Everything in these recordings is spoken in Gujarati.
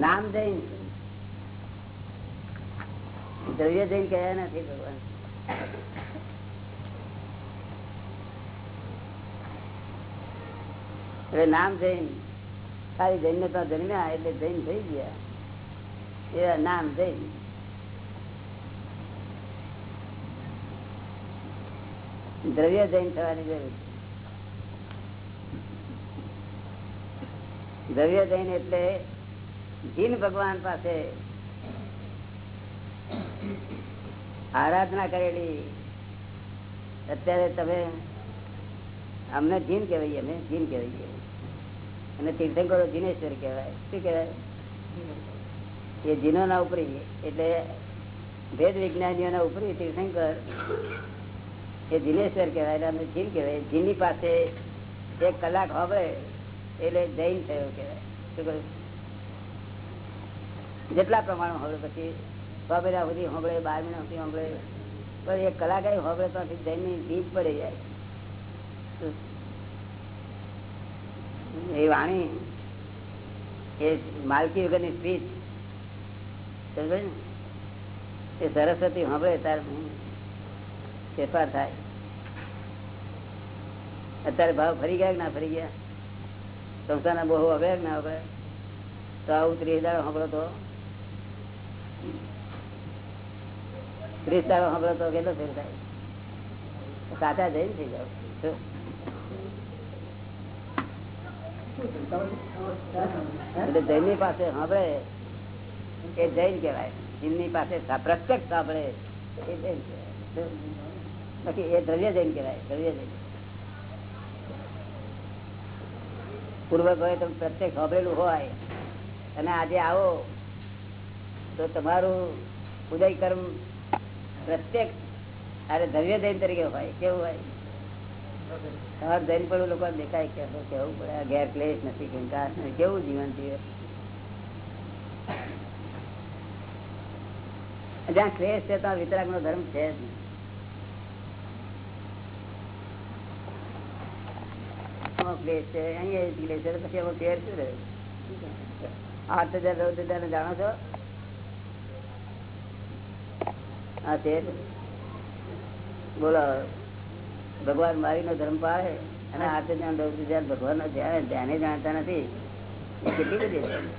નામ જૈન દ્રવ્ય જૈન કયા નથી ભગવાન એટલે નામ જૈન ખાલી જૈન તો જન્મ્યા એટલે જૈન થઈ ગયા એવા નામ જૈન દ્રવ્ય જૈન થવાની જરૂર છે દ્રવ્ય જૈન એટલે જીન ભગવાન પાસે આરાધના કરેલી. અત્યારે તમે અમને જીન કહેવાય અમે જીન કહેવાય. અને તીર્થંકરો જીનેશ્વર કહેવાય. શું કહેવાય? એ જીનો ના ઉપરી. એટલે ભેદ વિજ્ઞાનીઓના ઉપરી તીર્થંકર એ જીનેશ્વર કહેવાય અમે જીન કહેવાય. જીનની પાસે એક કલાક હવે એટલે જૈન થયો કહેવાય. શું કહ્યું? જેટલા પ્રમાણમાં હવે પછી બાબેરા સુધી સાંભળે બાર મહિના સુધી સાંભળે પણ એક કલાક આવી સાંભળે તો જૈનની બીજ પડી જાય. એ વાણી, એ માલકી વગરની સ્પીચ એ સરસ્વતી સાંભળે ત્યારે ફેરફાર થાય. અત્યારે ભાવ ફરી ગયા કે ના ફરી ગયા? સંસ્થાના બહુ હવે ના હવે તો આવું ત્રીસ હજાર સાંભળો તો ત્રીસ દાડો સાંભળો તો કેટલો ફેર થાય. સાચા જઈને થઈ જાવ? એટલે જૈનની પાસે સાંભળે એ જૈન કેવાય એમની પાસે પ્રત્યક્ષ સાંભળે એ જૈન કેવાય બાકી એ દ્રવ્ય જૈન કેવાય દ્રવ્ય જૈન. પૂર્વક હોય તમે પ્રત્યેક સાંભળેલું હોય અને આજે આવો તો તમારું ઉદય કર્મ પ્રત્યેક, અરે ધૈર્ય દૈન તરીકે હોય, કેવું હોય? તમારે દૈન પડું લોકો દેખાય કે કેવું પડે, આ ઘેર ક્લેશ નથી, કંકાસ નથી, કેવું જીવન જીવે? જ્યાં ક્લેશ છે ત્યાં વિતરાગ નો ધર્મ છે જ ક્લેશ છે, અહીંયા ક્લેશ છે, પછી એમાં ફેર શું રહે? આઠ હજાર નવ હજાર જાણો છો? હા છે. બોલો, ભગવાન મારી નો ધર્મ પાડે અને આઠ હજાર ચૌદ હજાર ભગવાન નો ધ્યાન ધ્યાને જાણતા નથી. કેટલી બધી છે?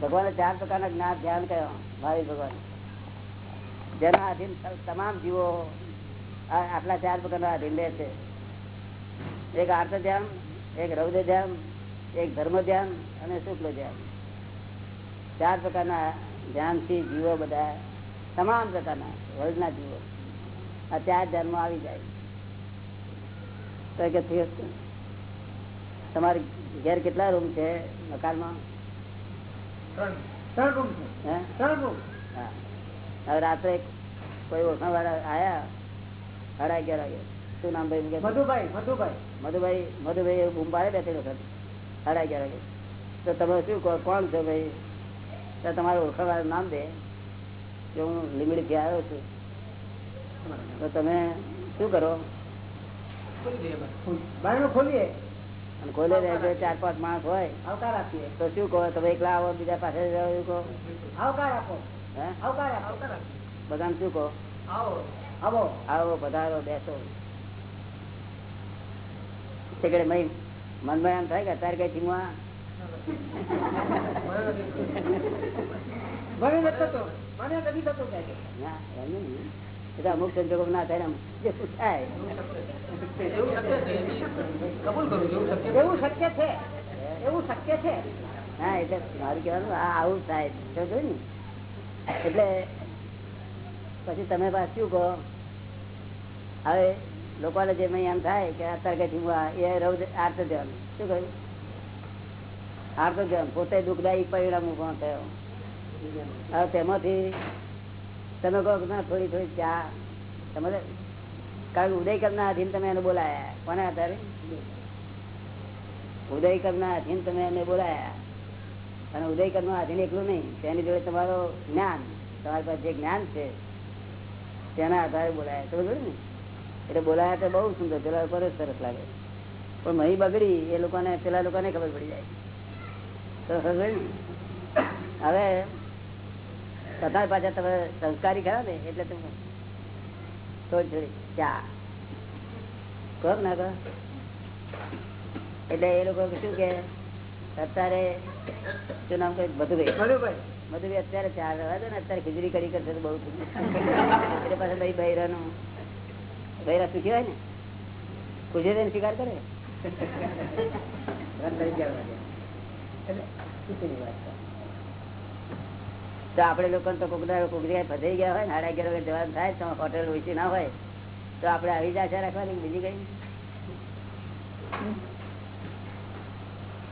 ભગવાને ચાર પ્રકારના જ્ઞાન, ધ્યાન કયો ભાવિ ભગવાન. જેના આધીન તમામ જીવો આટલા ચાર પ્રકારના આધીન છે. એક આર્થ ધ્યાન એક રૌદ્ર ધ્યાન એક ધર્મ ધ્યાન અને શુક્લ ધ્યાન ચાર પ્રકારના ધ્યાનથી જીવો બધા તમામ પ્રકારના વર્લ્ડના જીવો. આ ચાર ધ્યાનમાં આવી જાય. તો કે તમારે ઘેર કેટલા રૂમ છે મકાનમાં? ત્રણ. રૂમ છે. ત્રણ રૂમ. હા. હવે રાત્રે કોઈ ઓળખાણ વાળા આયા? સાડા અગિયાર વાગે શું નામ ભાઈ મધુભાઈ મધુભાઈ. મધુભાઈ મધુભાઈ બૂમ પાડે વખત સાડા અગિયાર વાગે. તો તમે શું કોણ છો ભાઈ? તો તમારું નામ દે. કે હું લીમડીથી આવ્યો છું. તો તમે શું કરો? ખોલીએ. અને ખોલે ચાર પાંચ માણસ હોય. આવકાર આપીએ. તો શું કહો તમે એકલા આવો બીજા પાસે કહો? આવકાર આપો. હે? આવકાર આપો. બધાને શું કહો? આવો. આવો આવો પધારો બેસો. મનમાં એમ થાય કે અત્યારે કઈ અમુક સંજોગો ના થાય અમુક. એવું શક્ય છે. એવું શક્ય છે. હા એટલે મારું કહેવાનું આવું થાય. ને? એટલે પછી તમે પાછ કહો? હવે લોકોને જે મય એમ થાય કે આ થીમવા એ રૌદ આર્થ ધ્યાન શું કહ્યું? આર્થ ધ્યાન પોતે દુઃખદાયી પરિણામ ઊભો થયો. હવે તેમાંથી તમે કહો ના, થોડી થોડી ચા. તમે કારણ કે ઉદય કરના અધીન તમે એને બોલાયા. કોને આધારે? ઉદય કરના અધીન તમે એને બોલાયા. અને ઉદય કરના અધીન એકલું નહીં. તેની જોડે તમારો જ્ઞાન. તમારી પાસે જે જ્ઞાન છે તેના આધારે બોલાયા તો ને? એટલે બોલાયા તો બહુ સુંદર, પેલા ઉપર સરસ લાગે. પણ મહી બગડી, એ લોકોને, પેલા લોકોને ખબર પડી જાય. તો હવે તમારી પાછા તમે સંસ્કારી ખરા ને, એટલે તમે તો ચા. કહો કે ના કહો. એટલે એ લોકો શું કે, અત્યારે, શું નામ કઈ બધું મધુભાઈ મધુભાઈ અત્યારે ચાર રહ્યા ને અત્યારે ખીચડી કરી કરશે તો બહુ એટલે પાછા ભાઈ બૈરા શું કહેવાય ને? ખુશી થઈને સ્વીકાર કરે. તો આપડે લોકો તો કોકડા કોકડી ફસાઈ ગયા હોય ને, સાડા અગિયાર વાગે જવાનું થાય, તો હોટેલ ઓછી ના હોય, તો આપડે આવી જ આશા રાખવાની બીજી કઈ?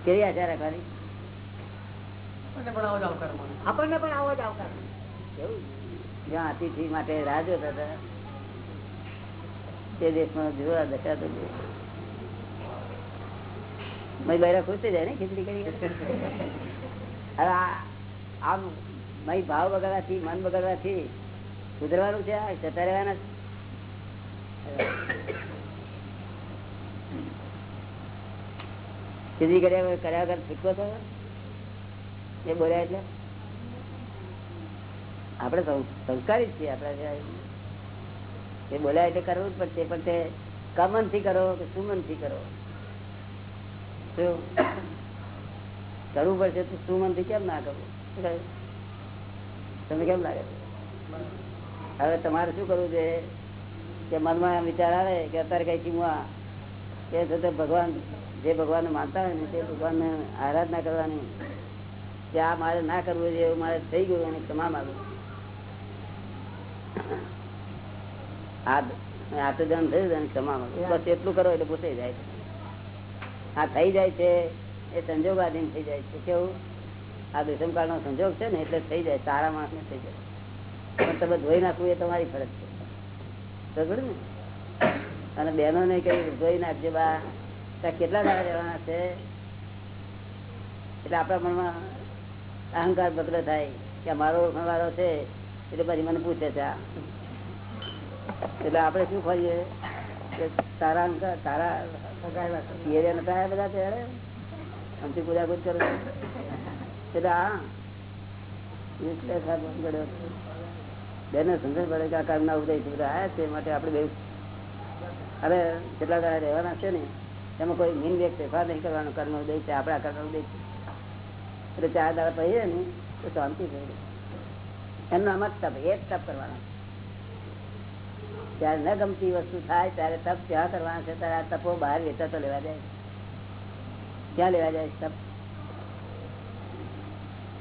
કેવી આશા રાખવાની? આપણને પણ આવો જ આવકાર આપણને પણ આવો જ આવકાર જ્યાં અતિથિ માટે રાહ જોતા હતા તે દેશમાં જોવા દશા તો. મય બૈરા ખુશ થઈ જાય ને ખીચડી કરી હવે આમ મય ભાવ બગાડવાથી મન બગાડવાથી સુધરવાનું છે જતા રહેવાના છે. ખીચડી કર્યા કર્યા વગર છૂટકો થયો એ બોલ્યા એટલે? આપણે સંસ્કારી છીએ આપડે એ બોલ્યા એટલે કરવું જ પડશે, પણ તે કમનથી કરો કે સુમનથી કરો કરવું પડશે તો સુમનથી કેમ ના કરવું? તમને કેમ લાગે? હવે તમારે શું કરવું છે? કે મનમાં વિચાર આવે કે અત્યારે કઈ ચીમવા કે ભગવાન, જે ભગવાન માનતા હોય ને તે ભગવાન આરાધના કરવાની કે આ મારે ના કરવું જોઈએ મારે થઈ ગયું અને ક્ષમા માંગુ આ આત્મજન થયું છે ક્ષમા માંગુ. બસ એટલું કરો એટલે પૂછાઈ જાય આ થઈ જાય છે એ સંજોગાધીન થઈ જાય છે. કેવું? આ દુષ્મકાળ નો સંજોગ છે ને એટલે થઈ જાય સારા માણસ ને થઈ જાય. પણ તમે ધોઈ નાખવું એ તમારી ફરજ છે. બરોબર ને? અને બહેનો ને કઈ ધોઈ નાખજે બા. કેટલા દાડા રહેવાના છે? એટલે આપણા મનમાં અહંકાર બગડો થાય કે મારો ઓળખણવાળો છે, એટલે પછી મને પૂછે છે. એટલે આપણે શું કરીએ કે તારા અંકાર તારા બધા ત્યારે અમથી પૂજા કરો એટલે હા, એટલે સાહેબ બગડ્યો બેને સમજણ પડે કે આ છે, બધા છે માટે આપણે બે અરે, કેટલા રહેવાના છે ને, એમાં કોઈ મીન વ્યક્ત ફેરફાર નહીં કરવાનો, કર્મ ઉદય છે, આપણા કર્મ ઉદય છે. એટલે ચાર દાડા પહીએ ને, તો શાંતિ થઈ ગઈ એમનો આમાં તપ, એ તપ કરવાનો. ત્યારે ન ગમતી વસ્તુ થાય, ત્યારે તપ ત્યાં કરવાના છે. ત્યારે તપો બહાર વેચા તો લેવા જાય. ક્યાં લેવા જાય તપ?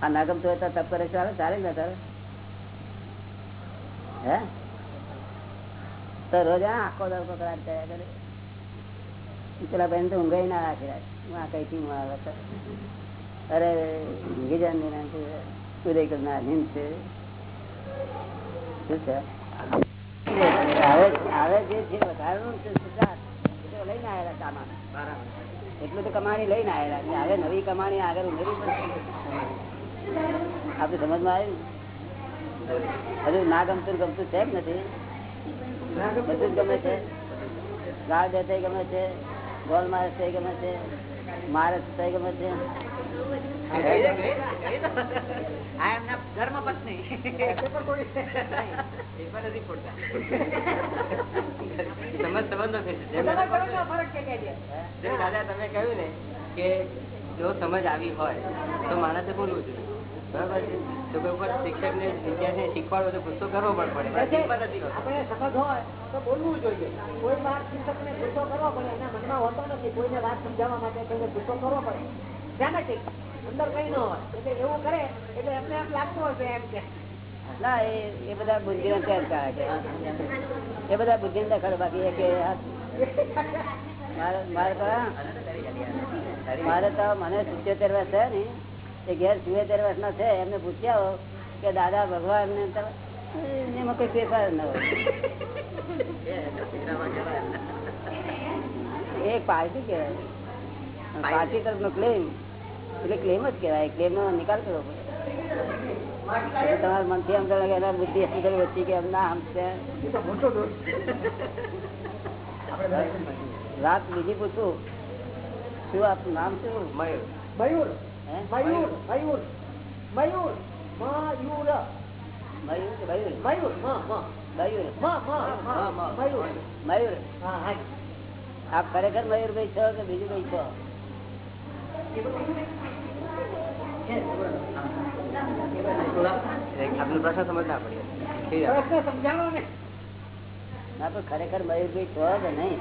આ ના ગમતું હોય તો તપ કરે ચાલે ચાલે ને તારે હે? તો રોજ આખો દરકો કકડાટ કર્યા કરે. પેલા બેન તો ઊંઘાઈ ના રાખી. રાખ હું આ કઈ થી આવે છે અરે ગીજાન છે શું છે? હવે જે કમાણી લઈને આવેલા. છે. સમજમાં આવ્યું? હજુ ના ગમતું ગમતું છે જ નથી? બધું ગમે છે? ગાળ દેતા ગમે છે? ગોલ મારે થઈ ગમે છે? મારે થઈ ગમે છે? દાદા તમે કહ્યું ને કે જો સમજ આવી હોય તો માણસે બોલવું જોઈએ. બરાબર છે? તો કોઈ ઉપર શિક્ષક ને વિદ્યાર્થી શીખવાડો તો ગુસ્સો કરવો પણ પડે. આપણે સમજ હોય તો બોલવું જોઈએ. કોઈ વાત શિક્ષકને ગુસ્સો કરવો પડે એના મનમાં હોતો નથી. કોઈને વાત સમજાવવા માટે કોઈને ગુસ્સો કરવો પડે. ડ્રામેટિક અંદર ન એ બધા બુદ્ધિ નો દખલ બાકી કે મારે તો મને સિત્યોતેર વર્ષ છે ને એ ઘેર સિત્યોતેર વર્ષ ના છે એમને પૂછ્યા કે દાદા ભગવાન ને એમાં કોઈ ફેરફાર ન હોય એ પાર્ટી કહેવાય પાર્ટી તરફ નો ક્લેમ એટલે ક્લેમ જ કહેવાય. ક્લેમ નો નિકાલ કરવો પડે. તમારા મનથી એમ કરે એના બુદ્ધિ એટલી કરી વચ્ચી કે ના સમજે એ તો મોટો દોષ વાત બીજી પૂછું. શું આપનું નામ શું મયુર. મયુર. હે? મયુર મયુર. મયુર. મયુર. મયુર. મયુર મયુર? મયુર. મયુર. મયુર. હા હા. આપ ખરેખર મયુરભાઈ છો કે બીજું ભાઈ છો? આપનો પ્રશ્ન પડી ને. ના ખરેખર મયુરભાઈ છો કે નહીં?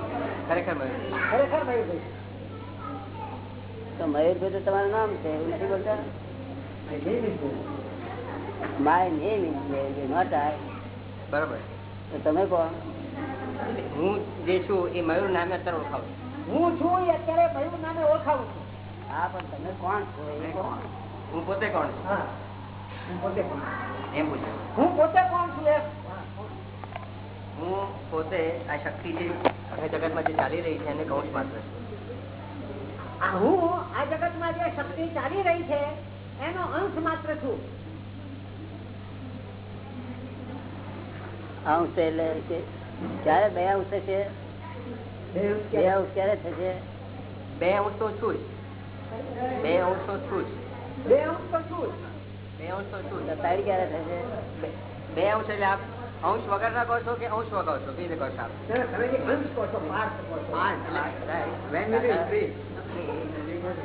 ખરેખર મયુર ખરેખર મયુરભાઈ તો મયુરભાઈ તો તમારું નામ છે એવું નથી બોલતા? માય નેમ ઇઝ મયુરભાઈ નોટ આઈ બરોબર. તો તમે કોણ હું જે છું એ મયુર નામે અત્યારે ઓળખાવું હું છું એ અત્યારે મયુર નામે ઓળખાવું છું. હા પણ તમે કોણ? છો હું પોતે કોણ છું? હું પોતે કોણ? એમ પૂછ્યું. હું પોતે કોણ છું એમ? હું પોતે આ શક્તિ જે જગતમાં જે ચાલી રહી છે એને કૌશ માત્ર. છું આ હું આ જગતમાં જે શક્તિ ચાલી રહી છે એનો અંશ માત્ર છું. અંશ એટલે કે ક્યારે બે અંશ થશે બે અંશ ક્યારે થશે? બે અંશ તો છું જ. બે અંશ તો છું જ બે અંશ તો છું જ. બે અંશ તો છું તો જ તારી ક્યારે થશે? બે- બે અંશ એટલે આપ અંશ વગર ના કહો છો કે અંશ વગર છો? કેવી રીતે કહો છો આપ તમે જે અંશ કહો છો પાર્ટ કહો છો.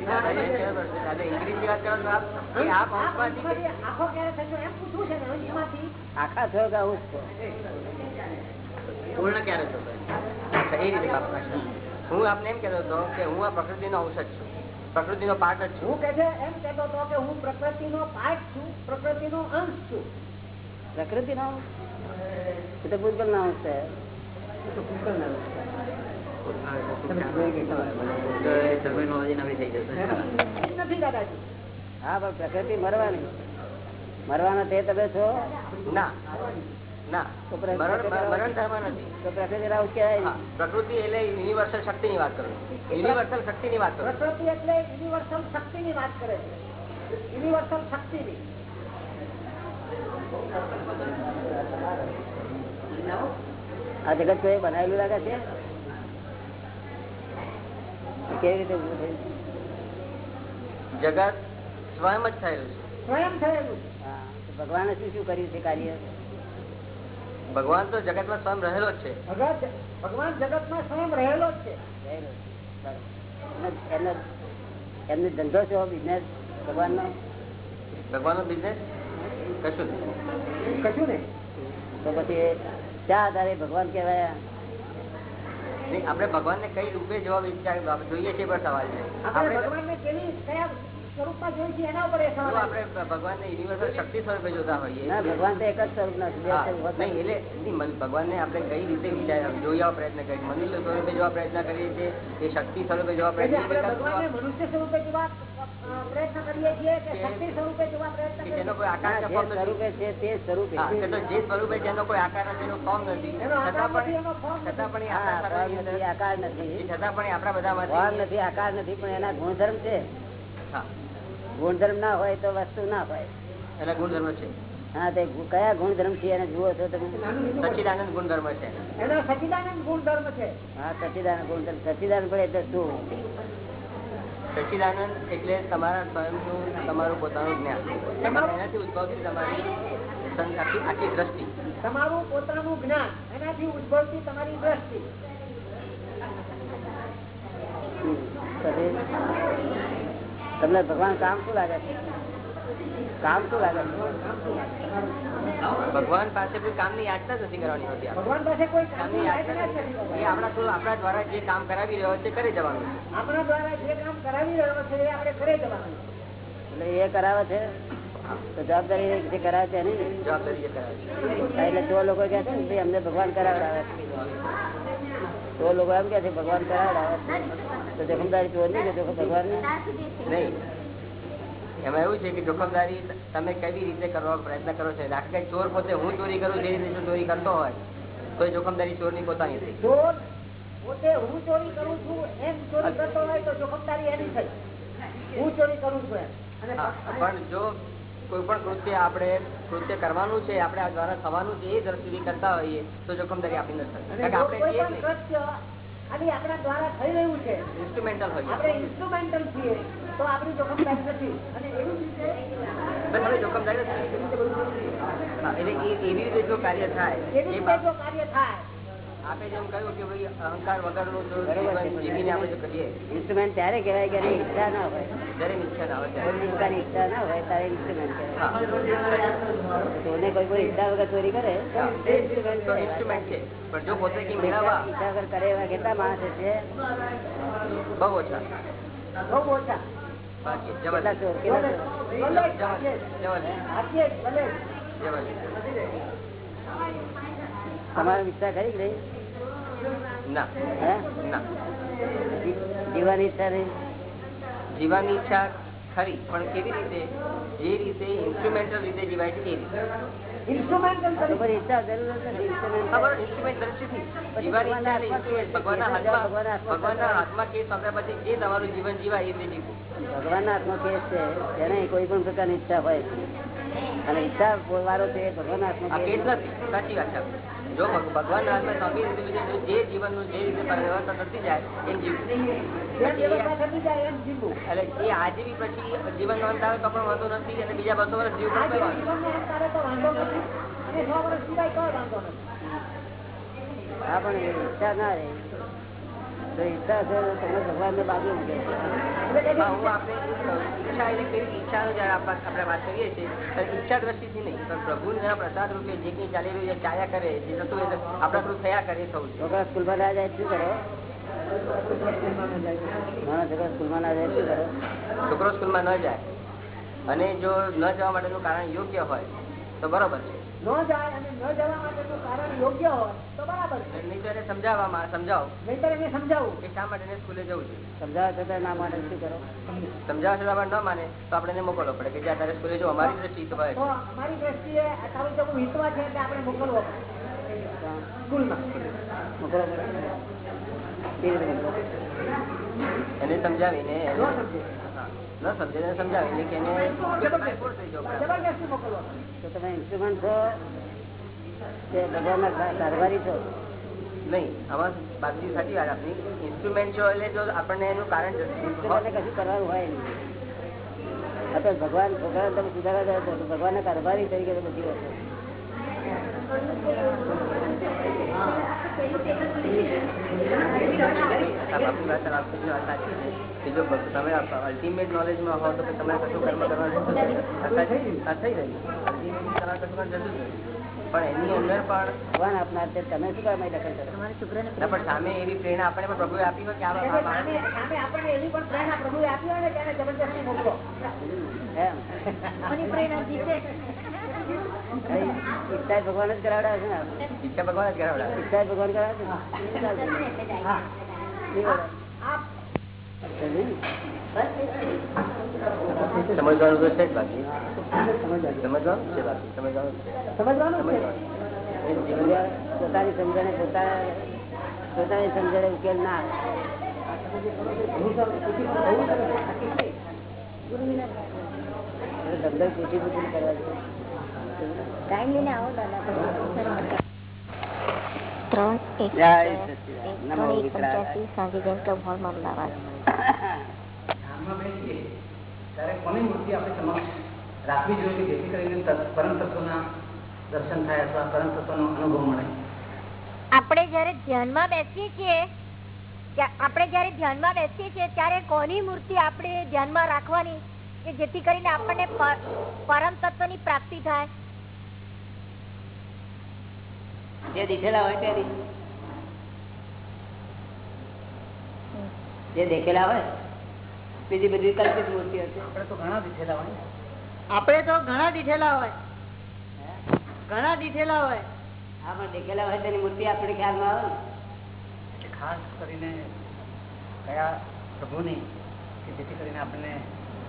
દાદા ઇંગ્લિશની વાત કરો છો આપ? કે આપ આ અંશમાંથી અંશમાંથી આખો ક્યારે થશે એમ પૂછવું છે ને અંશમાંથી આખા છો કે અંશ છો પૂર્ણ ક્યારે થતો અચ્છા એ રીતે બાપ પ્રશ્ન. હું આપને એમ કહેતો હતો કે હું આ પ્રકૃતિનો અંશ જ છું. પ્રકૃતિનો પાર્ટ જ છું. કે છે એમ કેતો હતો કે હું પ્રકૃતિનો પાર્ટ છું પ્રકૃતિનો અંશ છું. પ્રકૃતિ નો એ તો ભૂતગલ ના અંશ છે. હા પણ પ્રકૃતિ મરવાની. મરવાના તે તમે છો? ના ના. પ્રકૃતિ મરણ મરણ ધર્મ નથી. તો પ્રકૃતિ રાવ કહેવાય હા, પ્રકૃતિ એટલે યુનિવર્સલ શક્તિ ની વાત કરું. યુનિવર્સલ શક્તિ ની વાત કરું. પ્રકૃતિ એટલે યુનિવર્સલ શક્તિની વાત કરે છે. યુનિવર્સલ શક્તિની. આ જગત કોઈ બનાવેલું લાગે છે. કેવી રીતે જગત સ્વયં જ થયેલું છે. સ્વયં થયેલું. ભગવાને શું શું કર્યું છે કાર્ય? ભગવાન તો જગતમાં સ્વયં રહેલો છે. ભગવાન જગતમાં સ્વયં રહેલો છે. એમનો ધંધો છે બિઝનેસ ભગવાનનો? ભગવાનનો બિઝનેસ કશું નહીં. કશું ને તો પછી ક્યાં આધારે ભગવાન કહેવાય? આપડે ભગવાન ને કઈ રૂપે જવાબ ઈચ્છા જોઈએ છીએ પણ સવાલ છે આપણે ભગવાન ને કેવી કયા યુનિવર્સલ શક્તિ સ્વરૂપે જોતા હોઈએ ભગવાન તો એક જ સ્વરૂપ ના આપણે કઈ રીતે વિચાર જોવા પ્રયત્ન કરીએ? મનુષ્ય સ્વરૂપે જોવા પ્રયત્ન કરીએ છીએ એ શક્તિ સ્વરૂપે જોવા પ્રયત્ન કરીએ છીએ મનુષ્ય સ્વરૂપે જોવા પ્રયત્ન કરીએ છીએ કે શક્તિ સ્વરૂપે જોવા પ્રયત્ન જેનો કોઈ આકાર નથી. સ્વરૂપે છે તે સ્વરૂપે. હા, કે તો જે સ્વરૂપે જેનો કોઈ આકાર નથી એનો ફોર્મ નથી. છતાં પણ છતાં પણ આપણા ભાવ નથી આકાર નથી. છતાં પણ આપણા ભાવ નથી આકાર નથી પણ એના ગુણધર્મ છે. હા. ગુણધર્મ ના હોય તો વસ્તુ ના હોય. એના ગુણધર્મ છે? હા તે કયા ગુણધર્મ છે એને જુઓ છો તમે? ગુણધર્મ છે. એનો સચિદાનંદ ગુણધર્મ છે. હા સચિદાન ગુણધર્મ સચિદાન પડે એટલે શું? સચિદાનંદ એટલે તમારા સ્વયંનું તમારું પોતાનું જ્ઞાન. એનાથી ઉદભવતી તમારી આખી આખી દ્રષ્ટિ. તમારું પોતાનું જ્ઞાન એનાથી ઉદભવતી તમારી દ્રષ્ટિ. તમને ભગવાન કામ શું લાગે છે? કામ શું લાગે છે? ભગવાન પાસે કોઈ કામની યાચના નથી કરવાની હોતી. ભગવાન પાસે કોઈ કામની યાચના નથી. એ આપણા આપણા દ્વારા જે કામ કરાવી રહ્યો છે કરી જવાનું આપણા દ્વારા જે કામ કરાવી રહ્યો છે એ આપણે કરી જવાનું એટલે એ કરાવે છે? તો જવાબદારી જે કરાવે છે એની? જવાબદારી એટલે જો લોકો કહે છે ભાઈ અમને ભગવાન કરાવડાવે છે. તો લોકો એમ કે છે ભગવાન. તો જોખમદારી ચોર નહીં કે ભગવાન નહીં. એમાં એવું છે કે જોખમદારી તમે કેવી રીતે કરવાનો પ્રયત્ન કરો છો? દાખલા કે ચોર પોતે હું ચોરી કરું જે રીતે ચોરી કરતો હોય તો એ જોખમદારી ચોરની પોતાની થઈ. ચોર પોતે હું ચોરી કરું છું એમ ચોરી કરતો હોય તો જોખમદારી એની થઈ. હું ચોરી કરું છું એમ. પણ જો કોઈ પણ કૃત્ય આપણે કૃત્ય કરવાનું છે આપણે આ દ્વારા થવાનું છે એ દ્રષ્ટિથી કરતા હોઈએ તો જોખમદારી આપી નથી આપણે પણ કૃત્ય ખાલી આપણા દ્વારા થઈ રહ્યું છે. ઇન્સ્ટ્રુમેન્ટલ આપણે ઇન્સ્ટ્રુમેન્ટલ છીએ તો આપણી જોખમદારી નથી. અને એવી રીતે જોખમદારી નથી. એટલે એવી રીતે જો કાર્ય થાય કાર્ય થાય આપણે જેમ કહ્યું કે ભાઈ અહંકાર વગરનું. જીવન આપણે કરીએ. ઇન્સ્ટ્રુમેન્ટ ત્યારે કહેવાય કે ઈચ્છા ના હોય. દરેક ઈચ્છા ના હોય પોતાની ઈચ્છા ના હોય ત્યારે ઇન્સ્ટ્રુમેન્ટ કહેવાય. તોને કોઈ કોઈ ઈચ્છા વગર ચોરી કરે. ઇન્સ્ટ્રુમેન્ટ છે. પણ જો પોતે કે મેળવવા ઈચ્છા વગર કરે એવા કેટલા માણસ છે બહુ ઓછા. બહુ ઓછા? બાકી કેટલા જવલ ચોર કેટલા ચોર? ભલે. જ સાચે જ, ભલે જ. જવલ તમારી ઈચ્છા ખરી કે નહીં ના હે ના જી- જીવવાની ઈચ્છા ખરી પણ કેવી રીતે જે રીતે ઇન્સ્ટ્રુમેન્ટલ રીતે જીવાય છે એ રીતે ભગવાન હાથમાં કેસ સોંપ્યા પછી જે તમારું જીવન જીવાય એ રીતે જીવવું. ભગવાનના હાથમાં કેસ છે તેને કોઈ પણ પ્રકારની ઈચ્છા હોય. અને ઈચ્છા વાળો છે ભગવાન ભગવાનના હાથમાં કેસ કેસ નથી. સાચી વાત છે જો ભગવાન હાથમાં સોંપી દીધું જે જીવનનું જે રીતે પરિવર્તન થતી જાય એમ જીવવું. એટલે એ આજીવી પછી જીવન અંત આવે તો પણ વાંધો નથી અને બીજા બસો વર્ષ જીવ હા પણ ઈચ્છા ના રહે. તો ઈચ્છા છે તમે ભગવાન ને બાજુ ઈચ્છા દ્રષ્ટિથી નહીં પણ પ્રભુના પ્રસાદ રૂપે જે કંઈ ચાલી રહ્યું ચાયા કરે જે થતું હોય આપણા થયા કરે થવું છોકરા સ્કૂલમાં ના જાય શું કરો? છોકરા સ્કૂલમાં ના જાય શું કરો? છોકરો સ્કૂલમાં ન જાય અને જો ન જવા માટેનું કારણ યોગ્ય હોય તો બરોબર છે. ન જાય અને ન જવા માટેનું કારણ યોગ્ય હોય તો બરાબર છે. નહીં તો એને સમજાવવામાં સમજાવો. નહીતર એને સમજાવવું કે શા માટે સ્કૂલે જવું છે સમજાવવા છતાં ના માટે શું કરો? સમજાવવા છતાં ન માને તો આપણે મોકલવો પડે કે જ્યાં તારે સ્કૂલે જો અમારી દ્રષ્ટિ તો હોય તો અમારી દ્રષ્ટિએ આ તારું જો હિતવા છે એટલે આપણે મોકલવો પડે. સ્કૂલમાં. મોકલો પડે કેવી રીતે મોકલો? એને સમજાવીને ન સમજે કે જવું તો તમે ઇન્સ્ટ્રુમેન્ટ છો કે ભગવાનના કારભારી છો? નહીં આમાં બાકી સાચી વાત આપની ઇન્સ્ટ્રુમેન્ટ જો એટલે જો આપણને એનું કારણ કશું કરવાનું હોય નહીં. તો ભગવાન છોકરા તમે સુધારા જાય તો ભગવાનના કારભારી તરીકે તો બધી સાચી છે. કે અંદર પણ ભગવાન આપનાર તમે શું કરવા પણ સામે એવી પ્રેરણા આપણને પણ પ્રભુએ આપી હોય કે આપણને એવી પણ પ્રેરણા પ્રભુએ આપી હોય ને ત્યારે એને મોકલો એમ પ્રેરણા જીતે ઈચ્છા ભગવાન જ કરાવડાવે છે ને ઈચ્છા ભગવાન જ. ઈચ્છા ભગવાન? સમજવાનું તો છે જ બાકી. સમજવાનું. છે બાકી. સમજવાનું સમજવાનું? પોતાની સમજણે પોતા પોતાની સમજણે ઉકેલ ના આવે. પૂછી પૂછી કરવા આપણે જયારે ધ્યાનમાં બેસીએ છીએ આપણે જયારે ધ્યાનમાં બેસીએ છીએ, ત્યારે કોની મૂર્તિ આપણે ધ્યાનમાં રાખવાની કે જેથી કરીને આપણને પર- પરમ તત્વની પ્રાપ્તિ થાય? જે દીઠેલા હોય તે જે દેખેલા હોય બીજી બધી કલ્પિત મૂર્તિ હશે આપણે તો ઘણા દીઠેલા હોય આપણે તો ઘણા દીઠેલા હોય. ઘણા દીઠેલા હોય. હા પણ દેખેલા હોય તેની મૂર્તિ આપણે ખ્યાલમાં આવે ને. ખાસ કરીને કયા પ્રભુની કે જેથી કરીને આપણને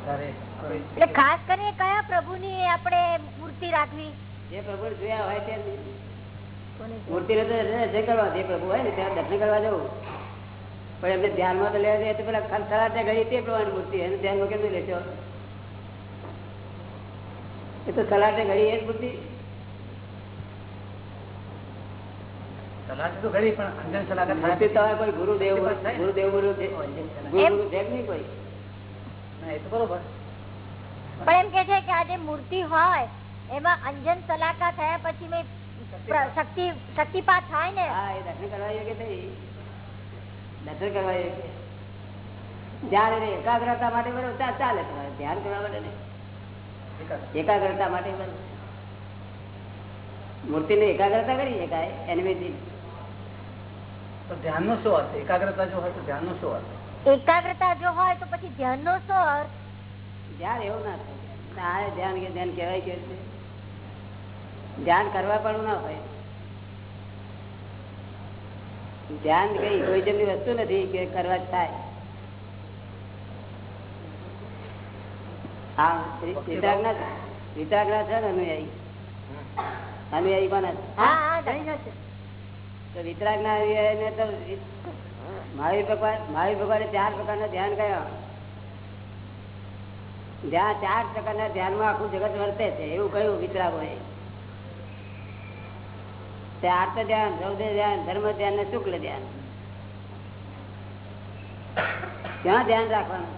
ત્યારે કોઈ એટલે ખાસ કરીને કયા પ્રભુની આપણે મૂર્તિ રાખવી? જે પ્રભુ જોયા હોય તે મૂર્તિ ને કરવા જે પ્રભુ હોય ને ત્યાં દર્શન કરવા જવું. પણ એમને ધ્યાનમાં તો લેવા જાય પેલા ખરસરા ત્યાં ગઈ તે પ્રમાણે મૂર્તિ એને ધ્યાનમાં કેમ લેશો? એ તો સલાટે ઘડી એ જ બુદ્ધિ સલાહ તો ઘડી પણ અંજન સલાહ મૂર્તિ તમારે કોઈ ગુરુદેવ ગુરુદેવ ગુરુ ગુરુ ગુરુ છે નહીં કોઈ? ના એ તો બરોબર. પણ એમ કે છે કે આ જે મૂર્તિ હોય એમાં અંજન સલાકા થયા પછી મેં શક્તિ શક્તિપાત થાય ને. હા એ દર્શન કરવા યોગ્ય થઈ દર્શન કરવા યોગ્ય ધ્યાન એકાગ્રતા માટે બરોબર ચા- ચાલે તમારે ધ્યાન કરવા માટે નહીં. એકાગ્રતા માટે મૂર્તિ ને એકાગ્રતા કરી શકાય એનિમેથી તો ધ્યાનનો શું અર્થ? એકાગ્રતા જો હોય તો ધ્યાનનો શું અર્થ? એકાગ્રતા જો હોય તો પછી ધ્યાન નો શું અર્થ? ધ્યાન એવું ના થાય. ધ્યાન કે ધ્યાન કહેવાય કે છે. ધ્યાન કરવા પણ ના હોય. ધ્યાન કઈ કોઈ જેમની વસ્તુ નથી કે કરવા જ થાય. હા વિતરાગના વિતરાગના છે ને અનુયાયી. અનુયાયી પણ. તો વિતરાગના અનુયાયીને તો મહાવીર ભગવાન મહાવીર ભગવાને ચાર પ્રકારના ધ્યાન કયા જ્યાં ચાર પ્રકારના ધ્યાનમાં આખું જગત વર્તે છે એવું કયું વિતરાગ તે આર્ત ધ્યાન, રૌદ્ર ધ્યાન, ધર્મ ધ્યાન ને શુક્લ ધ્યાન. ત્યાં ધ્યાન રાખવાનું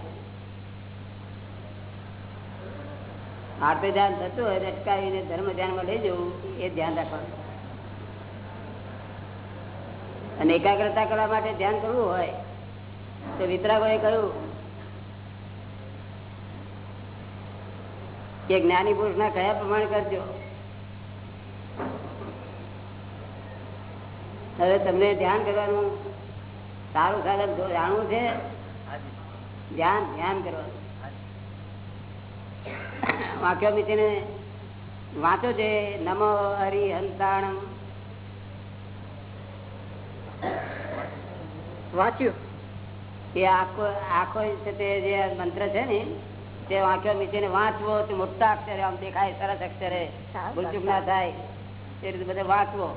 આર્ત ધ્યાન થતું હોય અટકાવીને ધર્મ ધ્યાનમાં લઈ જવું, એ ધ્યાન રાખવાનું. અને એકાગ્રતા કરવા માટે ધ્યાન કરવું હોય, તો વિતરાગોએ કહ્યું કે જ્ઞાની પુરુષ ના કયા પ્રમાણે કરજો? હવે તમને ધ્યાન કરવાનું. સારું સારું જાણવું છે. ધ્યાન ધ્યાન કરવાનું. વાક્યો મીચીને વાંચો છે નમો હરિહંતાણમ. વાંચ્યું. એ આખો આખો છે તે જે મંત્ર છે ને તે વાંક્યો ને વાંચવો તે મોટા અક્ષરે આમ દેખાય સરસ અક્ષરે. ભૂલચૂક ના થાય. એ રીતે બધે વાંચવો.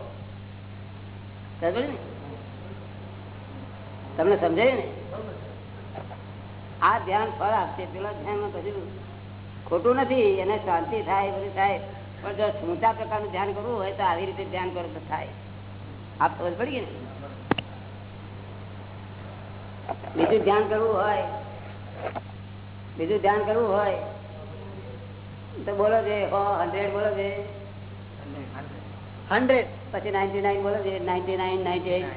તમને સમજાયું ને? આ ધ્યાન ફળ આપશે. પેલા ધ્યાનમાં કશું ખોટું નથી. એને શાંતિ થાય બધું થાય. પણ જો ઊંચા પ્રકારનું ધ્યાન કરવું હોય તો આવી રીતે ધ્યાન કરો તો થાય. આપ ખબર પડી ગઈ ને? બીજું ધ્યાન કરવું હોય, બીજું ધ્યાન કરવું હોય, તો બોલો છે હંડ્રેડ બોલો છે હંડ્રેડ. પછી નાઇન્ટી નાઇન બોલો છે નાઇન્ટી નાઇન નાઇન્ટી એટ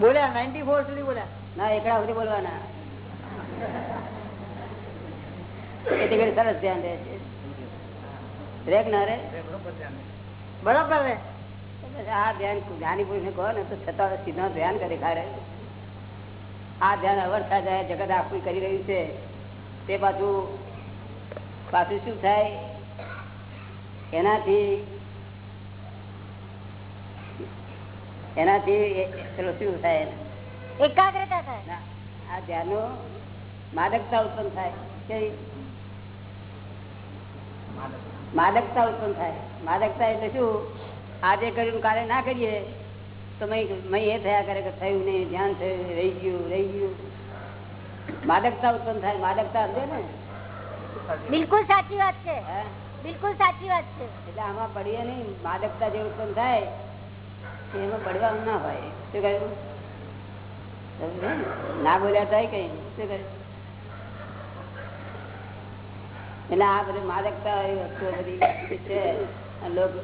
બોલ્યા નાઇન્ટી ફોર સુધી બોલ્યા? ના એકડા સુધી બોલવાના. એટલે ઘડી સરસ ધ્યાન રહે છે. રેક ના રે? બરાબર રે. આ ધ્યાન જ્ઞાની પુરુષ ને કહો ને તો છતાં સીધા ધ્યાન કરે ખારે. આ ધ્યાન અવરતા જાય જગત આખું કરી રહ્યું છે. તે પાછું પાછું શું થાય? એનાથી એનાથી શું થાય એકાગ્રતા થાય. આ ધ્યાનનો માદકતા ઉત્પન્ન થાય. કેવી? માદકતા ઉત્પન્ન થાય. માદકતા એટલે શું? આજે કર્યું કાલે ના કરીએ તો મય મય એ થયા કરે કે થયું નહીં ધ્યાન થયું રહી ગયું રહી ગયું. માદકતા ઉત્પન્ન થાય. માદકતા સમજે ને? બિલકુલ સાચી વાત છે. બિલકુલ સાચી વાત છે. એટલે આમાં પડીએ નહીં. માદકતા જે ઉત્પન્ન થાય એમાં પડવાનું ના હોય. શું કહ્યું? ના? બોલ્યા થાય કઈ. શું કહ્યું? એટલે આ બધી માદકતા એ વસ્તુઓ બધી છે લોકો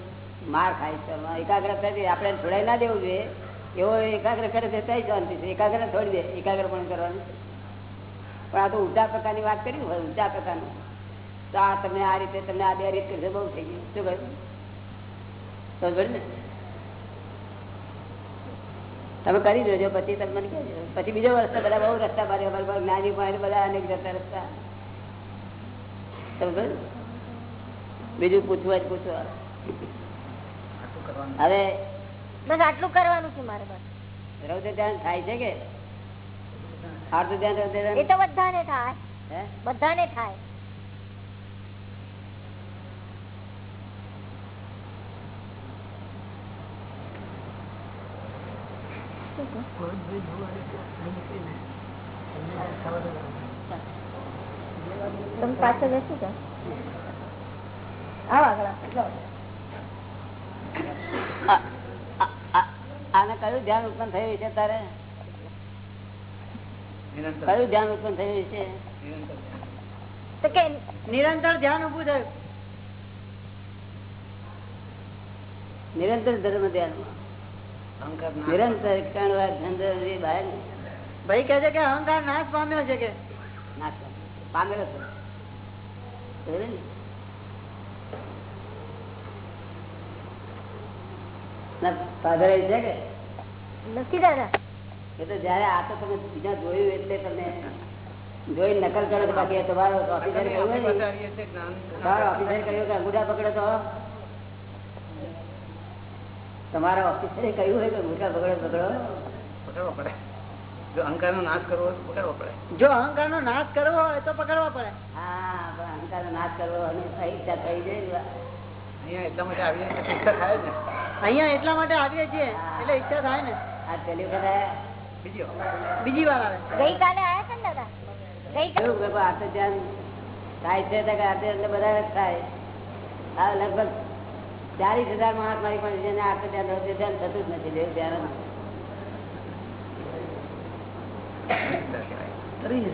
માર ખાય છે. એકાગ્રતાથી આપણે છોડાઈ ના દેવું જોઈએ. એવો એકાગ્ર કરે છે તઈ શાંતિ છે. એકાગ્ર છોડી દે. એકાગ્ર પણ કરવાનું. પણ આ તો ઊંચા પ્રકારની વાત કરી હોય ઊંચા પ્રકારનું. તો આ તમે આ રીતે તમને આ બે રીત કરશે બહુ થઈ ગયું. શું કહ્યું? તો ને? તમે કરી દેજો પછી તમે મને કહેજો. પછી બીજો રસ્તા બધા બહુ રસ્તા મારે જ્ઞાની પણ બધા અનેક જતા રસ્તા. સમજો બીજું પૂછવા જ પૂછવા હવે બસ આટલું કરવાનું છે મારે બસ. રૌદ્ર ધ્યાન થાય છે કે? આર્થ ધ્યાન એ તો બધાને થાય. બધાને થાય. તમે પાછળ આવો આગળ. આ- આને કયું ધ્યાન ઉત્પન્ન થયું છે તારે? કયું ધ્યાન ઉત્પન્ન થયું છે? નિરંતર તો કે નિરંતર ધ્યાન ઉભું થયું. નિરંતર ધર્મ ધ્યાન નિરંતર વાર બહાર ભાઈ કહે છે કે અહંકાર નાશ પામ્યો છે કે? નાશ પામેલો છે. એ છે કે? નથી દાદા. એ તો જયારે આ તો તમે બીજા જોયું એટલે તમે જોઈ નકલ કરો તો બાકી તમારો ઓફિસર કહ્યું ને, તમારો ઓફિસર કહ્યું કે અંગૂઠા પકડો તો. તમારા ઓફિસરે કહ્યું હોય કે અંગૂઠા પકડો પકડો. પકડવો જો અહંકાર નો નાશ કરવો હોય તો પકડવો પડે. જો અહંકાર નો નાશ કરવો હોય તો પકડવો પડે. હા પણ અહંકાર નાશ કરવો અને થઈ જાય અહીંયા એટલા માટે આવીએ છીએ ઈચ્છા થાય ને. અહીંયા એટલા માટે આવીએ છીએ એટલે ઈચ્છા થાય ને. આ પેલી વખત આયા. બીજો વાર. આવે. ગઈકાલે આયા છે ને દાદા? ગઈકાલે? ધ્યાન થાય છે તો કે આ તો એટલે બધા થાય. લગભગ ચાલીસ હજાર માણસ મારી પાસે જેને આ તો ધ્યાન રહે ધ્યાન થતું જ નથી જેવું ધ્યાન તરી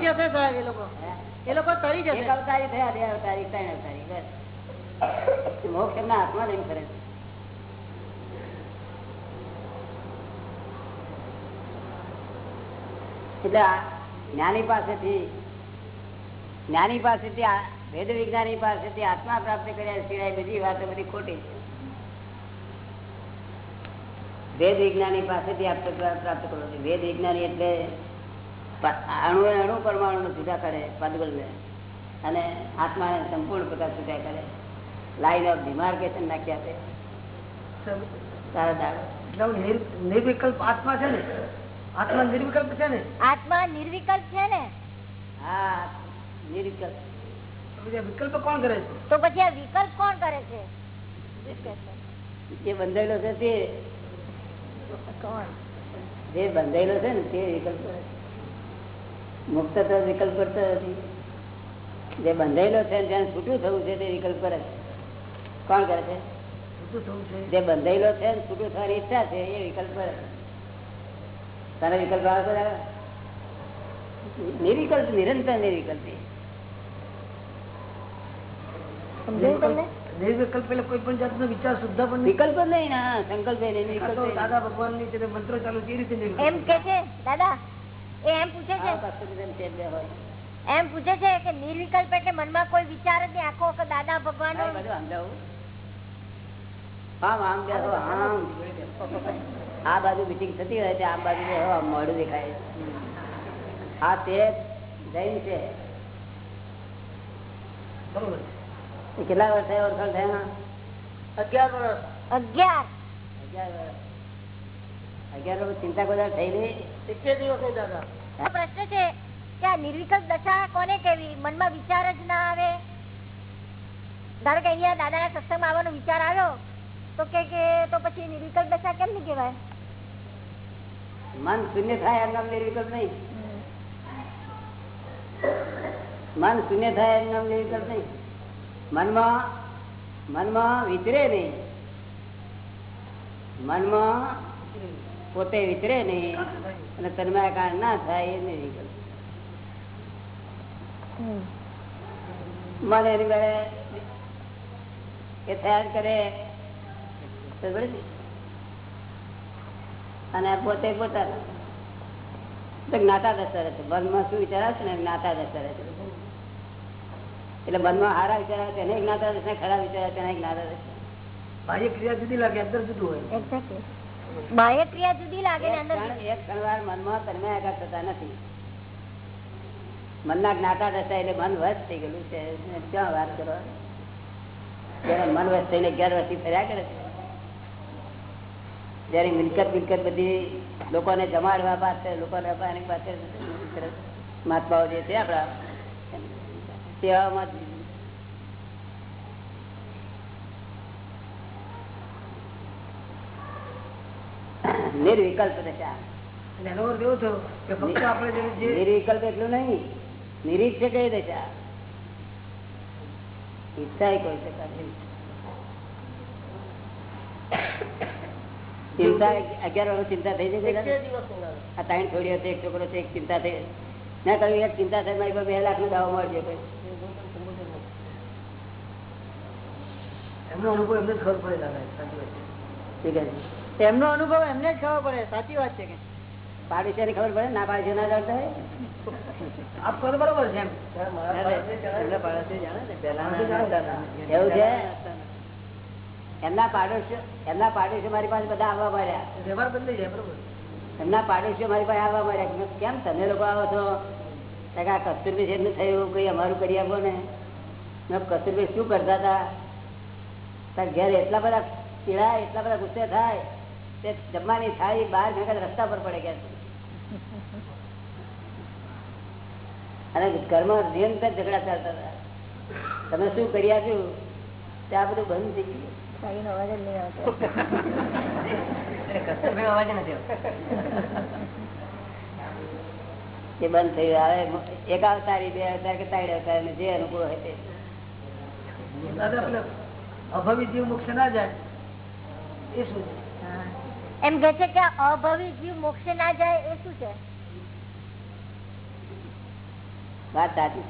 જશે. સાહેબ એ લોકો. હે? એ લોકો તરી જશે. અવતારી થયા બે અવતારી ત્રણ અવતારી બસ. મોક્ષ એમના હાથમાં નહીં કરે છે. એટલે જ્ઞાની પાસેથી જ્ઞાની પાસેથી વેદ વિજ્ઞાની પાસેથી આત્મા પ્રાપ્ત કર્યા સિવાય બધી વાતો બધી ખોટી છે. વેદ વિજ્ઞાની પાસેથી આપણે પ્રાપ્ત કરવો છે. વેદ વિજ્ઞાની એટલે અણુ અણુ પરમાણુ જુદા કરે પદગલને અને આત્માને સંપૂર્ણ પ્રકાર જુદા કરે. લાઈન ઓફ ડિમાર્કેશન નાખ્યા છે. તારા દાડો. નિર્વિકલ્પ આત્મા છે ને? આત્મા નિર્વિકલ્પ છે ને? આત્મા નિર્વિકલ્પ છે ને? હા નિર્વિકલ્પ. વિકલ્પ કોણ કરે છે? તો પછી આ વિકલ્પ કોણ કરે છે? જે બંધાયેલો છે તે. કોણ? જે બંધાયેલો છે ને તે વિકલ્પ છે. મુક્ત તો વિકલ્પ કરતો નથી. જે બંધાયેલો છે ને જ્યાં છૂટું થવું છે તે વિકલ્પ કરે છે. કોણ કરે છે. જે બંધાયેલો છે ને છૂટું થવાની ઈચ્છા છે એ વિકલ્પ કરે છે. તને વિકલ્પ આવે નિર્વિકલ્પ નિરંતર નિર્વિકલ્પ નિર્વિકલ્પ એટલે કોઈ પણ જાતનો વિચાર શુદ્ધ પણ વિકલ્પ નહીં ના સંકલ્પ નહીં. દાદા ભગવાનની મંત્રો ચાલુ તે રીતે એમ કે છે દાદા? એ એમ પૂછે છે. એમ પૂછે છે કે નિર્વિકલ્પ એટલે મનમાં કોઈ વિચાર જ નહીં આખો વખત દાદા ભગવાન? આમ આમ આમ. આ બાજુ મિટિંગ થતી હોય તે આ બાજુ મોડું દેખાય આ તે જૈન છે. કેટલા વર્ષ થયા ઓળખાણ થયા અગિયાર વર્ષ. અગિયાર. અગિયાર વર્ષ. અગિયાર વર્ષ ચિંતા બધા થઈ નહીં? સિત્તેર દિવસ દાદા. પ્રશ્ન છે કે આ નિર્વિકલ્પ દશા કોને કેવી મનમાં વિચાર જ ના આવે. ધારો કે અહીંયા દાદાના સત્સંગમાં આવવાનો વિચાર આવ્યો તો કે કે તો પછી નિર્વિકલ્પ દશા કેમ નહીં કહેવાય? મન શૂન્ય થાય એમ નામ નિર્વિકલ્પ નહીં. મન શૂન્ય થાય એમ નામ નિર્વિકલ્પ નહીં. મનમાં મનમાં વિચરે નહીં. મનમાં પોતે વિચરે નહીં. અને તન્માયાકાર ના થાય એ નિર્વિકલ્પ મન એની એ થયા કરે? અને પોતે પોતાના. જ્ઞાતા દશા રહે છે મનમાં શું વિચાર છે ને? જ્ઞાતા દશા રહે છે એટલે મનમાં હારા વિચાર આવે તેને જ્ઞાતા દશા ખરા વિચાર આવે તેને જ્ઞાતા દશા બાહ્ય ક્રિયા જુદી લાગે અંદર જુદું હોય. બાહ્ય ક્રિયા જુદી લાગે ને એક અંદર ક્ષણ- એક ક્ષણવાર મનમાં તન્મયાકાર થતા નથી. મનના જ્ઞાતા દશા એટલે મન વશ થઈ ગયેલું છે. ક્યાં વાત કરો? મન વશ થઈને અગિયાર વર્ષથી ફર્યા કરે છે. જયારે મિલકત મિલકત બધી લોકોને જમાડવા પાસે લોકોને એની પાસે મહાત્માઓ જે છે આપણા સેવામાં નિર્વિકલ્પ દશા નિર્વિકલ્પ એટલું નહીં. નિરીક્ષ કઈ દશા? ઈચ્છા કોઈ નથી. ચિંતા અગિયાર વર્ષ ચિંતા થઈ જાય આ ત્રણ છોડીઓ છે એક છોકરો છે એક ચિંતા થઈ મેં કહ્યું એક ચિંતા થઈ મારી બે લાખનું દાવો મળશે એમનો અનુભવ એમને જ ખબર પડે સાચી વાત છે. ઠીક છે? એમનો અનુભવ એમને જ ખબર પડે સાચી વાત છે કે પાડોશી ખબર પડે ના પાડોશી ના જાણતા હોય? આપ કહો બરોબર છે એમ. એવું છે? એમના પાડોશીઓ એમના પાડોશી મારી પાસે બધા આવવા મળ્યા. વ્યવહાર બદલાઈ જાય બરોબર. એમના પાડોશીઓ મારી પાસે આવવા મળ્યા. કેમ તમે લોકો આવો છો? આ કસ્તુરભાઈ છે એમનું થયું કઈ અમારું કરી આપો ને. કસ્તુરભાઈ શું કરતા હતા? તાર ઘેર એટલા બધા પીડાય એટલા બધા ગુસ્સે થાય તે જમવાની થાળી બહાર ઘણા રસ્તા પર પડે ગયા અને ઘરમાં નિરંતર ઝઘડા ચાલતા હતા. તમે શું કરી આપ્યું? તે આ બધું બંધ થઈ ગયું. સાડીનો અવાજ જ નહીં આવતો અવાજ નથી. એ બંધ થઈ ગયું હવે એક અવતારી બે અવતાર કે ત્રણ અવતાર ને જે અનુકૂળ હોય તે અભાવી જીવ મોક્ષ ના જાય એ શું છે એમ કે છે કે અભવી જીવ મોક્ષે ના જાય એ શું છે વાત સાચી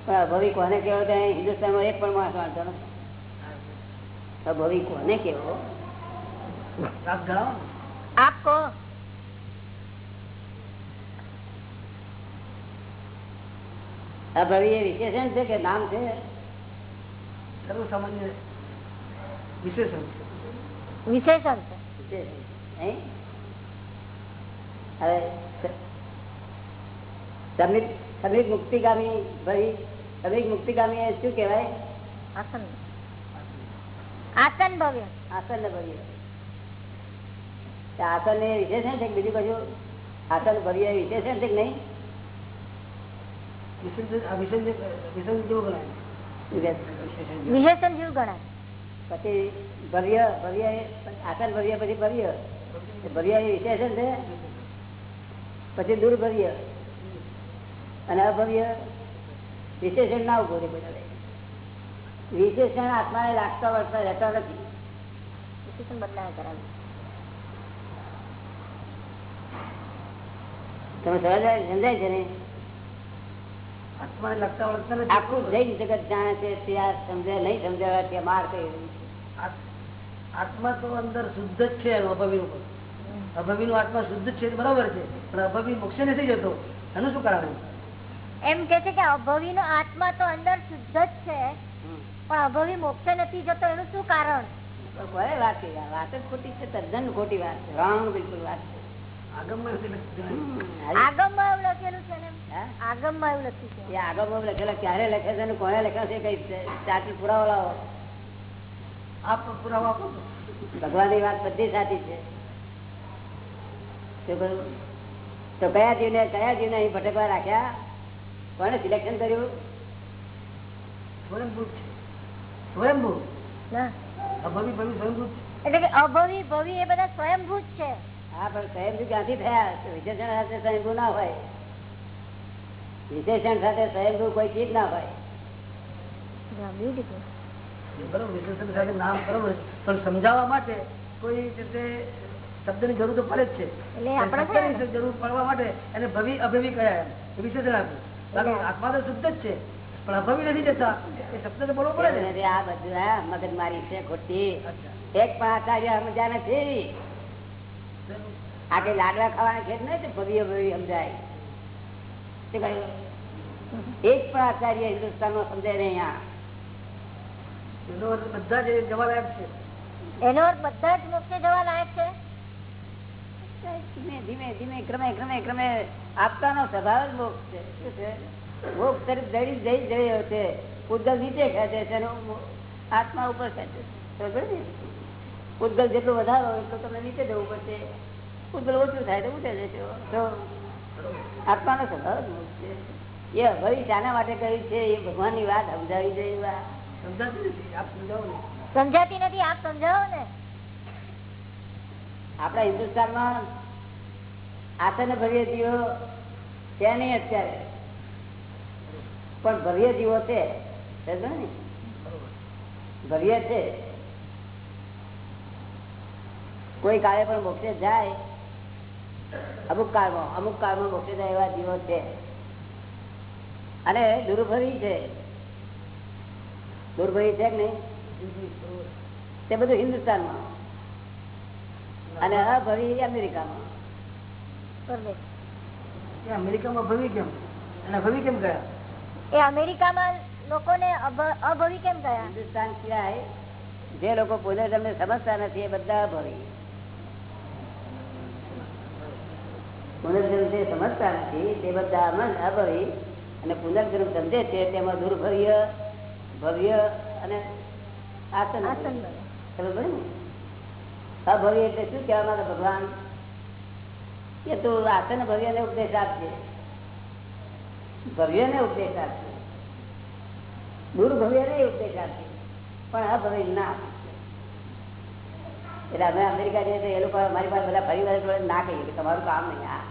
પણ અભવી કોને કેવો તો હિન્દુસ્તાનમાં એક પણ માણસ વાંચતો નથી અભવી કોને કેવો આપ જણાવો ને. આપ કહો અભવી એ વિશેષણ છે કે નામ છે સર્વ સામાન્ય વિશેષણ છે વિશેષણ છે વિશેષણ. નહીં? હવે સ- સમિત સમિત મુક્તિગામી ભવી સમિત મુક્તિગામી એ શું કહેવાય આસન આસન ભવ્ય. આસન ભવ્ય. આસન એ વિશેષણ છે બીજું કશું? આસન ભવ્ય વિશેષણ છે કે નહીં? વિશેષણ જેવું ગણાય. વિશેષણ જેવું ગણાય. પછી ભવ્ય ભવ્ય એ આસન ભવ્ય પછી ભવ્ય. એ ભવ્ય એ વિશેષણ છે પછી દુર્ભવ્ય. અને અભવ્ય વિશેષણ ના ઊભો રહે બધા વિશેષણ આત્માને લાગતા વર્ષા રહેતા નથી. વિશેષણ બદલાયા કરાવ્યું તમે સમજાય સમજાય છે ને? આત્માને લગતા વળગતા નથી. આખું જૈન જગત જાણે છે તે આ નહીં સમજાવવા તે માર કહી રહ્યું છે. આત- આત્મા તો અંદર શુદ્ધ જ છે અભવી નું અભવી નું આત્મા શુદ્ધ છે બરાબર છે. પણ અભવી મોક્ષે નથી જતો. એનું શું કારણ? એમ કે છે કે અભવી નો આત્મા તો અંદર શુદ્ધ જ છે. પણ અભવી મોક્ષે નથી જતો એનું શું કારણ? વાત વાત જ ખોટી છે તદ્દન ખોટી વાત છે રોંગ બિલકુલ વાત છે. આગમમાં નથી લખતું. હમ, આગમમાં એવું લખેલું છે આગમમાં એવું લખ્યું છે. એ લખેલા ક્યારે લખે છે કોને લખ્યા છે કઈ સાચી પુરાવો લાવો આપ પુરાવા આપો છો. ભગવાનની વાત બધી સાચી છે? તો કયા જીવને કયા જીવને અહીં ભટકવા રાખ્યા? કોને સિલેક્શન કર્યું? સ્વયંભૂત સ્વયંભૂ. ના. અભવી ભવી સ્વયંભૂત એટલે કે અભવી ભવી એ બધા સ્વયંભૂત છે. હા પણ સ્વયંભૂ ક્યાંથી થયા? વિશેષણ સાથે સ્વયંભૂ ના હોય. વિશેષણ સાથે સ્વયંભૂ કોઈ ચીજ ના હોય. વિશેષણ સાથે નામ બરોબર પણ સમજાવવા માટે કોઈ રીતે શબ્દની જરૂર તો પડે જ છે. ને? જરૂર પડવા માટે એને ભવી અભવી કયા એમ? વિશેષણ આપ્યું. આત્મા તો શુદ્ધ જ છે. પણ અભવી નથી જતા? એ શબ્દ તો બોલવો પડે ને. આ બધું હા મગજ મારી છે ખોટી. એક પણ આચાર્ય સમજ્યા નથી. આ કઈ લાડવા ખાવાના છે ભવ્ય ભવ્ય સમજાય. એક પણ આચાર્ય હિન્દુસ્તાનમાં સમજાય નહીં અહીંયા બધા જ જવા લાયક છે. એનો અર્થ બધા જ મુક્તિ જવા લાયક છે? ધીમે ધીમે ધીમે ક્રમે ક્રમે ક્રમે આપતાનો સ્વભાવ જ મોક્ષ છે. શું છે? મોક્ષ તરફ જઈ જઈ જઈ રહ્યો છે. ઉદ્ગલ નીચે ખેંચે છે આત્મા ઉપર ખેંચે છે. ઉદ્ગલ જેટલું વધારો એટલું તમને નીચે જવું પડશે. ઉદ્ગલ ઓછું થાય તો ઉઠે જશે. આત્માનો સ્વભાવ છે. એ અભવી શાના માટે કહ્યું છે? એ ભગવાનની વાત સમજાવી જઈ વા. સમજાતી નથી. આપ સમજાવો ને. સમજાતી હિન્દુસ્તાનમાં સમજાવો ને. આપણા હિન્દુસ્તાનમાં આસન ભવ્ય જીવો છે નહીં અત્યારે. પણ ભર્ય જીવો છે. ભર્ય છે. કોઈ કાળે પણ મોક્ષે જાય. અમુક કાળમાં અમુક કાળમાં મોક્ષે જાય એવા જીવો છે. અને દુર્ભરી છે. દુર્ભરી છે કે નહીં? તે બધું હિન્દુસ્તાનમાં. અને અભવી અમેરિકામાં. બરોબર. એ અમેરિકામાં ભવી કેમ? અને ભવી કેમ ગયા? એ અમેરિકામાં લોકોને અભ- અભવી કેમ ગયા? હિન્દુસ્તાન સિવાય જે લોકો પુનર્જન્મ સમજતા નથી એ બધા અભવી. પુનર્જન્મ જે સમજતા નથી તે બધા અભવી અને પુનર્જન્મ સમજે છે તેમાં દુર્ભવ્ય ભવ્ય અને આસન. ખબર ને? અભવ્ય એટલે શું કહેવા માંગે ભગવાન? કે તું આસન ભવ્ય ને ઉપદેશ આપજે ભવ્ય ને ઉપદેશ આપજે ઉપદેશ આપજે પણ અભવ્ય ના એટલે અમે અમેરિકા જઈએ તો એ લોકો મારી પાસે બધા પરિવાર ના કહીએ કે તમારું કામ નહીં આ.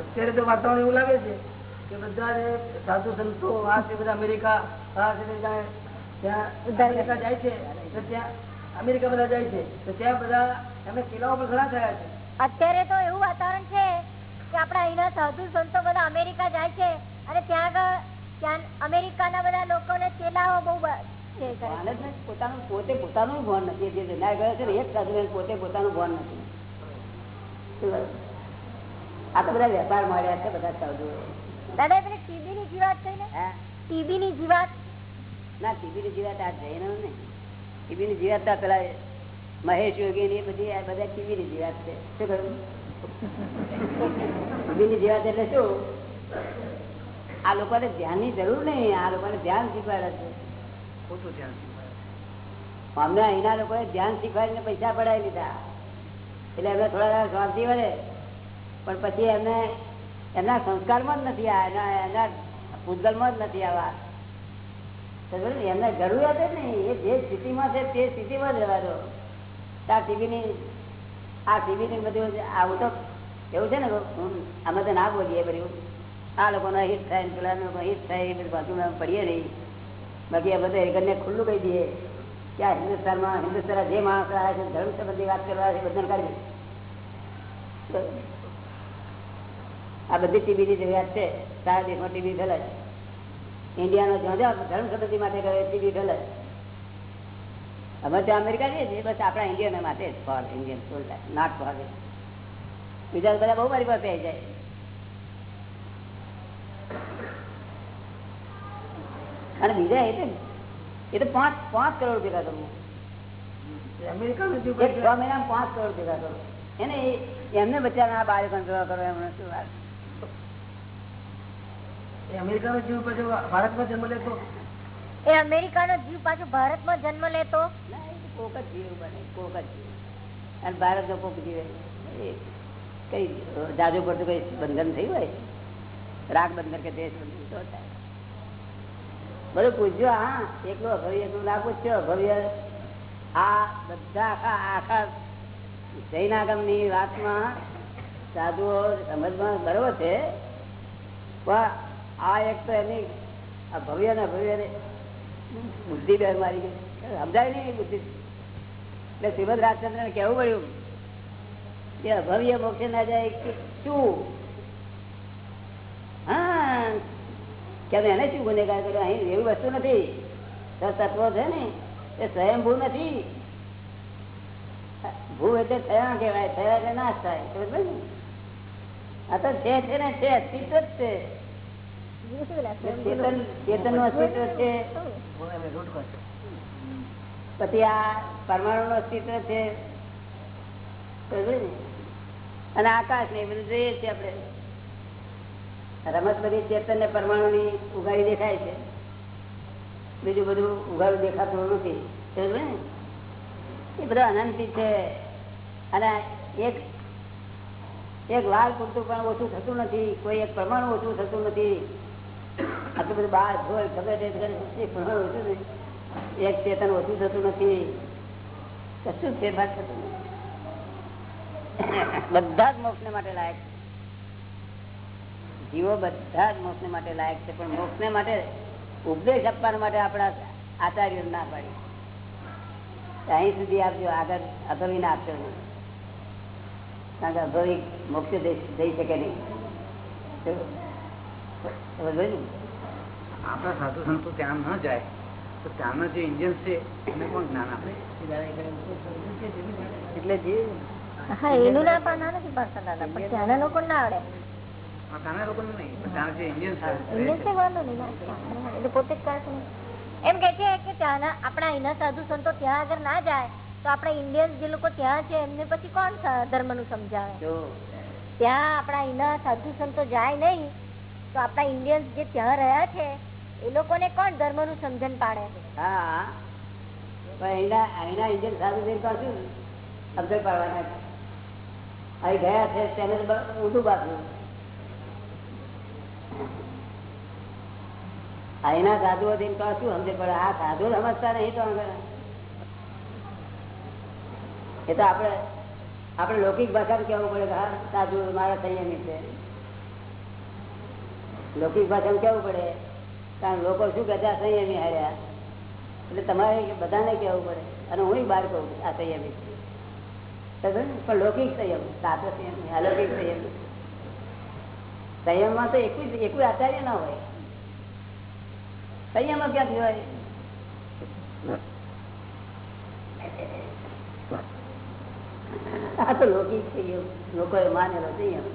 અત્યારે તો વાતાવરણ એવું લાગે છે કે બધા સાધુ સંતો આ છે બધા અમેરિકા આ છે ત્યાં અમેરિકા જાય છે તો ત્યાં અમેરિકા બધા જાય છે તો ત્યાં બધા એમને કિલ્લાઓ પણ ઘણા થયા છે. અત્યારે તો એવું વાતાવરણ છે કે આપણા અહીંના સાધુ સંતો બધા અમેરિકા જાય છે અને ત્યાં આગળ ત્યાં અમેરિકાના બધા લોકોને ચેલાઓ બહુ. પોતાનું પોતે પોતાનું ભાન નથી. જે વિનાય ગયો છે એક સાધુ પોતે પોતાનું ભાન નથી. આ તો બધા વેપાર મળ્યા છે બધા સાધુ દાદા પેલી ટીબી ની જીવાત થઈ ને? ટીબી ની જીવાત ના ટીબી ની જીવાત આ જૈનો ને ટીબી ની જીવાત પેલા મહેશ યોગી ની એ બધી આ બધા ટીવી ની જીવાત છે? શું કહ્યું ટીવી ની જીવાત એટલે શું? આ લોકોને ધ્યાનની જરૂર નહીં આ લોકોને ધ્યાન શીખવાડે છે. ખોટું ધ્યાન અમને અહીંના લોકોએ ધ્યાન શીખવાડીને પૈસા પડાવી લીધા એટલે એમને થોડા શાંતિ મળે. પણ પછી એમને એમના સંસ્કારમાં જ નથી આ એના એના ભૂતગલમાં જ નથી આવા. ને? એમને જરૂરિયાત જ નહીં. એ જે સ્થિતિમાં છે તે સ્થિતિમાં જ રહેવા દો. આ ટીવીની આ ટીવીની બધું આવું તો, એવું છે ને અમે તો ના બોલીએ બધું આ લોકોના હિત થાય ને પેલા હિત થાય, એ બધું બાજુમાં પડીએ નહીં. બાકી આ બધા એકને ખુલ્લું કહી દઈએ. કે આ હિન્દુસ્તાનમાં હિન્દુસ્તાન જે માણસ આવે છે ધર્મ સંબંધી વાત કરવા છે બધાને કાઢી આ બધી ટીવીની જરૂરિયાત છે. સારા દેશમાં ટીવી ફેલાય ઇન્ડિયાનો જ્યાં ધર્મ સંબંધી માટે કરે ટીવી ફેલાય અમે ત્યાં અમેરિકા જઈએ છીએ બસ આપણા ઇન્ડિયન માટે ફોર ઇન્ડિયન નાટ ફોર બીજા બધા બહુ મારી પાસે આવી જાય. અને બીજા એ એ તો પાંચ પાંચ કરોડ ભેગા કરવું અમેરિકાનું જે એક છ મહિના પાંચ કરોડ ભેગા કરો. એને એમને બચારા બાળકો કંટ્રોલ કરો એમને શું વાત. અમેરિકા અમેરિકાનો જીવ પછી ભારતમાં જન્મ લેતો? એ અમેરિકાનો જીવ પાછો ભારતમાં જન્મ લેતો? તો કોક જ જીવ બને, કોક જ જીવ. અને ભારતનો કોક જીવે કઈ જાજુ પડતું કઈ બંધન થયું હોય? રાગ બંધન કે દેશ બંધન, તો થાય. બધું પૂછજો, હા, એકલો અભવ્ય, એકલું ના પૂછજો. અભવ્ય, આ બધા આખા આખા જૈનાગમની વાતમાં સાધુઓ સમજમાં બરોબર છે. પણ આ એક તો એની ભવ્ય ને ભવ્ય ને બુદ્ધિ બેર મારી ગઈ. સમજાય નહીં બુદ્ધિ. એટલે શ્રીમદ રાજચંદ્ર ને કેવું પડ્યું કે અભવ્ય મોક્ષ ના જાય શું? હા. એને શું ગુનેગાર કર્યો? અહીં એવી વસ્તુ નથી. તત્વો છે ને એ સ્વયંભૂ નથી. ભૂ એટલે થયા કહેવાય. થયા એટલે નાશ થાય. સમજ ને? આ તો છે છે ને છે. અસ્તિત્વ જ છે. ચેતન ચેતનનું અસ્તિત્વ છે. પછી આ પરમાણુ નું અસ્તિત્વ છે અને આકાશ ને બધું જોઈએ છીએ આપણે. રમત બધી ચેતન ને પરમાણુ ની ઉગાડી દેખાય છે. બીજું બધું ઉગાડું દેખાતું નથી? એ બધા અનંતી છે. અને એક એક લાલ પૂરતું પણ ઓછું થતું નથી. કોઈ એક પરમાણુ ઓછું થતું નથી. આટલું બધું બહાર જોઈ ખરી, પરમાણુ ઓછું નથી એક ચેતન ઓછું થતું નથી. કશું ફેરફાર થતો બધા જ મોક્ષ માટે લાયક જીવો બધા જ મોક્ષ માટે લાયક છે, પણ મોક્ષ માટે ઉપદેશ આપવા માટે આપણા આચાર્યો ના પાડી અહીં સુધી આપજો, આગળ અભવી ના નહીં. કારણ કે અભવી મોક્ષ જઈ શકે નહીં. આપણા સાધુ સંતો ત્યાં ન જાય. તો ત્યાંના જે છે એને પણ જ્ઞાન આપે. એટલે જે હા એનું ના નથી પાડતા દાદા પણ ત્યાંના લોકો ના આવડે. એમ કે છે કે ત્યાંના આપણા એના સાધુ સંતો ત્યાં આગળ ના જાય તો આપણા ઇન્ડિયન્સ જે લોકો ત્યાં છે એમને પછી કોણ ધર્મનું સમજાવે? ત્યાં આપણા અહીંના સાધુ સંતો જાય નહીં તો આપણા ઇન્ડિયન્સ જે ત્યાં રહ્યા છે એ લોકોને કોણ ધર્મનું સમજણ પાડે હા. અહીંના ઇન્ડિયન સાધુ જઈને તો શું? છે. અહીંના સાધુઓ જઈને તો શું સમજણ પડે? આ સાધુ સમજતા નહીં તો. એ તો આપણે આપણે લૌકિક ભાષામાં કહેવું પડે હા, સાધુ મારા સંયમી છે. લૌકિક ભાષામાં કહેવું પડે? કારણ લોકો શું કહેતા સંયમી હાર્યા એટલે તમારે બધાને કહેવું પડે. અને હું બહાર કહું આ સંયમી. પણ લૌકિક સંયમ. સાચો સંયમ અલૌકિક સંયમ. સંયમમાં તો એકું એકવી આચાર્ય ના હોય. સંયમ ક્યાંથી હોય? આ તો લૌકિક સંયમ. લોકોએ માનેલો સંયમ?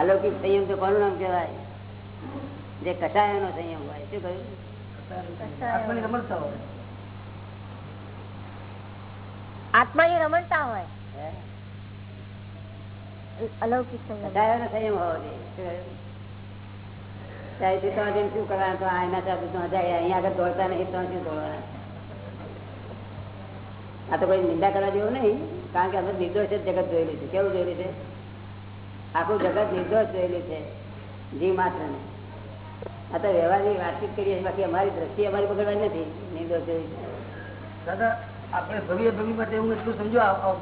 અલૌકિક સંયમ તો કોનું નામ કહેવાય? જે કટાયનો સંયમ હોય શું કહ્યું? આત્માની રમણતા હોય. રમણતા હોય. અલૌકિક સંયમ. સંયમ હોવો જોઈએ શું કહ્યું? ત્યાંથી તો હજી શું કરવાનું તો આ એના સાથે તો જાય અહીંયા આગળ દોડતા નહીં તો શું દોડવાના? આ તો કોઈ નિંદા કરવા જેવું નહીં કારણ કે આપણે નિર્દોષ જગત જોયેલું છે. કેવું જોયેલું છે? આખું જગત નિર્દોષ જોયેલું છે. જીવ માત્ર ને આ તો વ્યવહારની વાતચીત કરીએ બાકી અમારી દ્રષ્ટિ અમારી પકડવાની નથી. નિર્દોષ દાદા આપણે ભવ્ય ભવિ માટે હું એટલું સમજો આ આ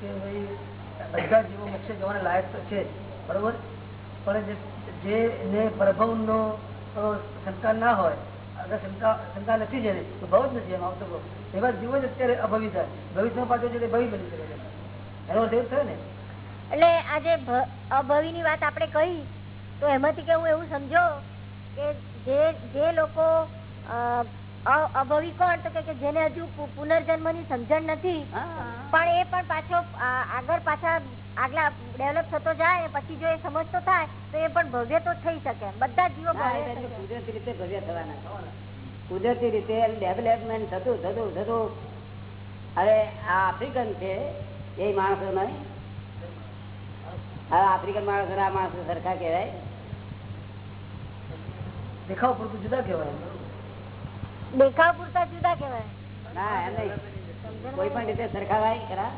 કે ભાઈ બધા જીવો મોક્ષે જવાના લાયક તો છે બરોબર? પણ જેને પ્રભવનો શંકા ના હોય અગર શંકા શંકા નથી જેને તો બહુ જ નથી એમ આવતો બહુ એવા જીવો જ અત્યારે અભવિ થાય ભવિષ્ય પાછો છે ભવિ બની શકે છે. એનો અર્થ એવું થયો ને? એટલે આજે અભવી ની વાત આપણે કહી તો એમાંથી કે હું એવું સમજો કે જે જે લોકો અભવિકો તો કે જેને હજુ પુનર્જન્મ પુનર્જન્મની સમજણ નથી પણ એ પણ પાછો આગળ પાછા આગલા ડેવલપ થતો જાય પછી જો એ સમજતો થાય તો એ પણ ભવ્ય તો થઈ શકે. બધા જીવો. કુદરતી રીતે ભવ્ય થવાના. કુદરતી રીતે ડેવલપમેન્ટ થતું થતું થતું. હવે આ આફ્રિકન છે એ માણસો નહીં. હવે આફ્રિકન માણસો આ માણસો સરખા કહેવાય. દેખાવ પૂરતું જુદા કેવાય દેખાવ પૂરતા જુદા કેવાય કોઈ પણ રીતે સરખાવાય ખરા